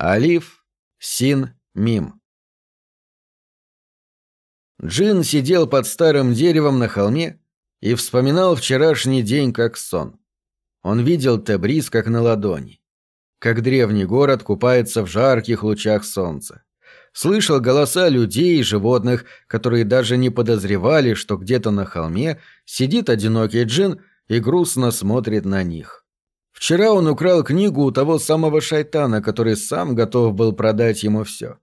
Алиф, Син, Мим. Джин сидел под старым деревом на холме и вспоминал вчерашний день как сон. Он видел Тебриз как на ладони. Как древний город купается в жарких лучах солнца. Слышал голоса людей и животных, которые даже не подозревали, что где-то на холме сидит одинокий джин и грустно смотрит на них. Вчера он украл книгу у того самого шайтана, который сам готов был продать ему все.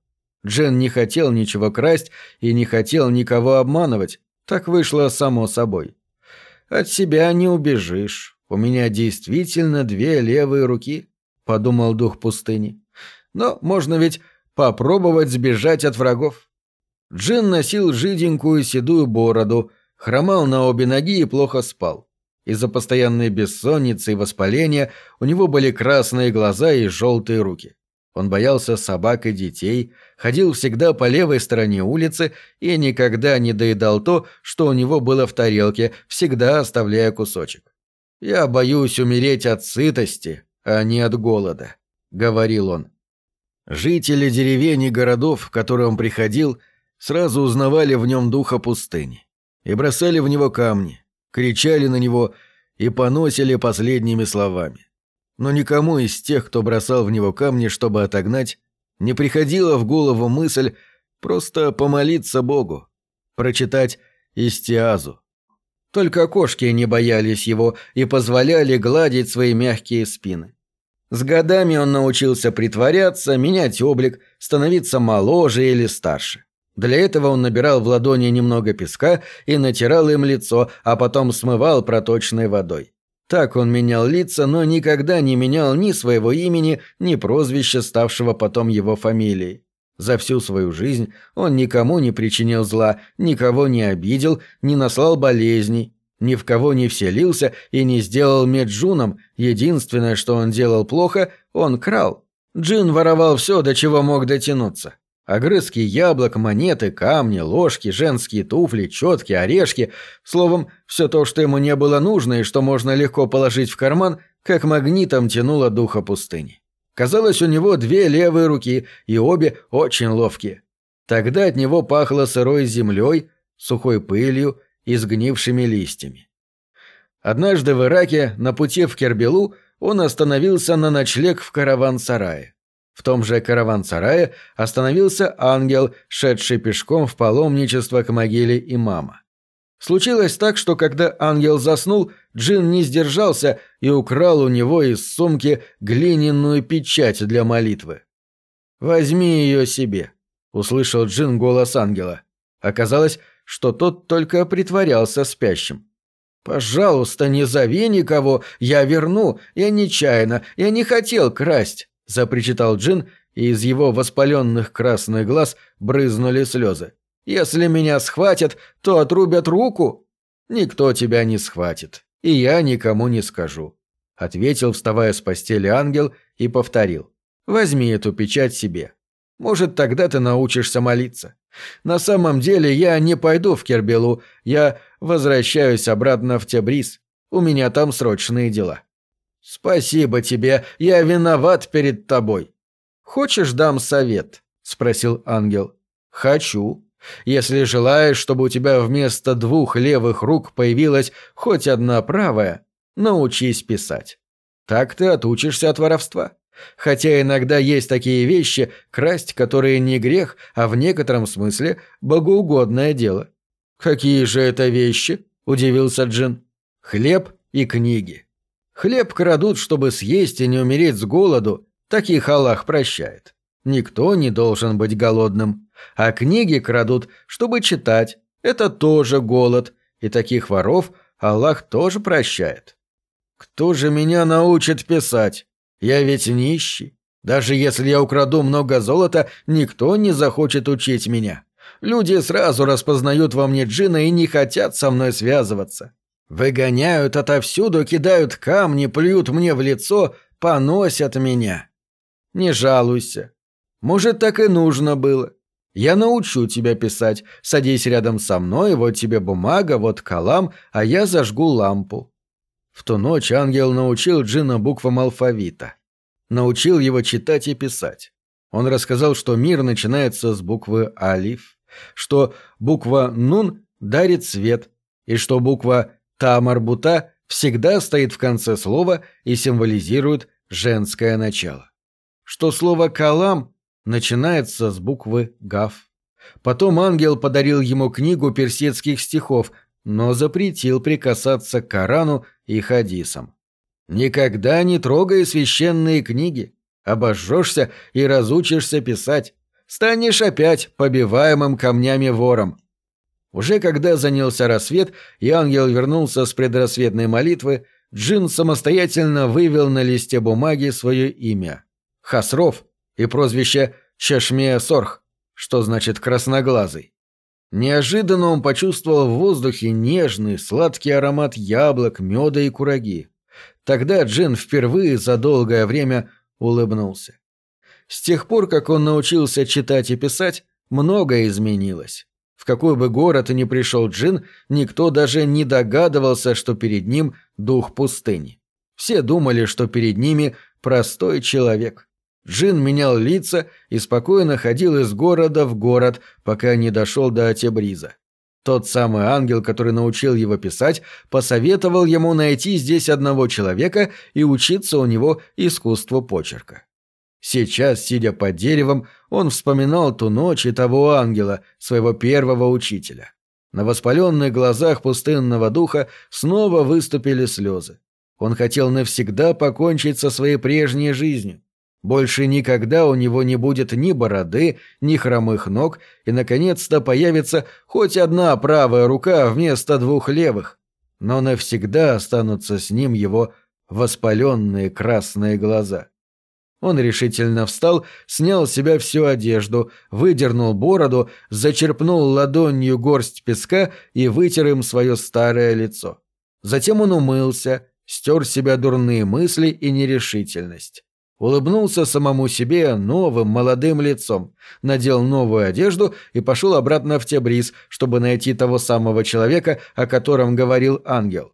Джен не хотел ничего красть и не хотел никого обманывать. Так вышло само собой. «От себя не убежишь. У меня действительно две левые руки», — подумал дух пустыни. «Но можно ведь попробовать сбежать от врагов». Джин носил жиденькую седую бороду, хромал на обе ноги и плохо спал. Из-за постоянной бессонницы и воспаления у него были красные глаза и желтые руки. Он боялся собак и детей, ходил всегда по левой стороне улицы и никогда не доедал то, что у него было в тарелке, всегда оставляя кусочек. «Я боюсь умереть от сытости, а не от голода», — говорил он. Жители деревень и городов, в которые он приходил, сразу узнавали в нем духа пустыни и бросали в него камни, кричали на него и поносили последними словами. Но никому из тех, кто бросал в него камни, чтобы отогнать, не приходила в голову мысль просто помолиться Богу, прочитать истиазу. Только кошки не боялись его и позволяли гладить свои мягкие спины. С годами он научился притворяться, менять облик, становиться моложе или старше. Для этого он набирал в ладони немного песка и натирал им лицо, а потом смывал проточной водой. Так он менял лица, но никогда не менял ни своего имени, ни прозвища, ставшего потом его фамилией. За всю свою жизнь он никому не причинил зла, никого не обидел, не наслал болезней, ни в кого не вселился и не сделал меджуном, единственное, что он делал плохо, он крал. Джин воровал все, до чего мог дотянуться. Огрызки яблок, монеты, камни, ложки, женские туфли, четки, орешки. Словом, все то, что ему не было нужно и что можно легко положить в карман, как магнитом тянуло духа пустыни. Казалось, у него две левые руки, и обе очень ловкие. Тогда от него пахло сырой землей, сухой пылью и сгнившими листьями. Однажды в Ираке, на пути в Кербелу, он остановился на ночлег в караван-сарае. В том же караван-сарае остановился ангел, шедший пешком в паломничество к могиле имама. Случилось так, что когда ангел заснул, Джин не сдержался и украл у него из сумки глиняную печать для молитвы. «Возьми ее себе», — услышал Джин голос ангела. Оказалось, что тот только притворялся спящим. «Пожалуйста, не зови никого, я верну, я нечаянно, я не хотел красть» запричитал Джин, и из его воспаленных красных глаз брызнули слезы. «Если меня схватят, то отрубят руку?» «Никто тебя не схватит, и я никому не скажу», — ответил, вставая с постели ангел, и повторил. «Возьми эту печать себе. Может, тогда ты научишься молиться. На самом деле я не пойду в Кербелу, я возвращаюсь обратно в Тебриз. У меня там срочные дела». «Спасибо тебе, я виноват перед тобой». «Хочешь, дам совет?» — спросил ангел. «Хочу. Если желаешь, чтобы у тебя вместо двух левых рук появилась хоть одна правая, научись писать. Так ты отучишься от воровства. Хотя иногда есть такие вещи, красть которые не грех, а в некотором смысле богоугодное дело». «Какие же это вещи?» – удивился Джин. «Хлеб и книги». Хлеб крадут, чтобы съесть и не умереть с голоду, таких Аллах прощает. Никто не должен быть голодным. А книги крадут, чтобы читать, это тоже голод, и таких воров Аллах тоже прощает. Кто же меня научит писать? Я ведь нищий. Даже если я украду много золота, никто не захочет учить меня. Люди сразу распознают во мне джина и не хотят со мной связываться. Выгоняют отовсюду, кидают камни, плюют мне в лицо, поносят меня. Не жалуйся. Может, так и нужно было. Я научу тебя писать. Садись рядом со мной, вот тебе бумага, вот калам, а я зажгу лампу. В ту ночь ангел научил Джина буквам алфавита. Научил его читать и писать. Он рассказал, что мир начинается с буквы «Алиф», что буква «Нун» дарит свет, и что буква «Та-марбута» всегда стоит в конце слова и символизирует женское начало. Что слово «калам» начинается с буквы «гав». Потом ангел подарил ему книгу персидских стихов, но запретил прикасаться к Корану и хадисам. «Никогда не трогай священные книги. Обожжешься и разучишься писать. Станешь опять побиваемым камнями вором». Уже когда занялся рассвет, и ангел вернулся с предрассветной молитвы, Джин самостоятельно вывел на листе бумаги свое имя — Хасров и прозвище Чешмея Сорх, что значит «красноглазый». Неожиданно он почувствовал в воздухе нежный, сладкий аромат яблок, меда и кураги. Тогда Джин впервые за долгое время улыбнулся. С тех пор, как он научился читать и писать, многое изменилось. В какой бы город ни пришел Джин, никто даже не догадывался, что перед ним дух пустыни. Все думали, что перед ними простой человек. Джин менял лица и спокойно ходил из города в город, пока не дошел до Атебриза. Тот самый ангел, который научил его писать, посоветовал ему найти здесь одного человека и учиться у него искусству почерка. Сейчас, сидя под деревом, он вспоминал ту ночь и того ангела, своего первого учителя. На воспаленных глазах пустынного духа снова выступили слезы. Он хотел навсегда покончить со своей прежней жизнью. Больше никогда у него не будет ни бороды, ни хромых ног, и, наконец-то, появится хоть одна правая рука вместо двух левых. Но навсегда останутся с ним его воспаленные красные глаза. Он решительно встал, снял с себя всю одежду, выдернул бороду, зачерпнул ладонью горсть песка и вытер им свое старое лицо. Затем он умылся, стер себя дурные мысли и нерешительность улыбнулся самому себе новым молодым лицом, надел новую одежду и пошел обратно в Тебриз, чтобы найти того самого человека, о котором говорил ангел.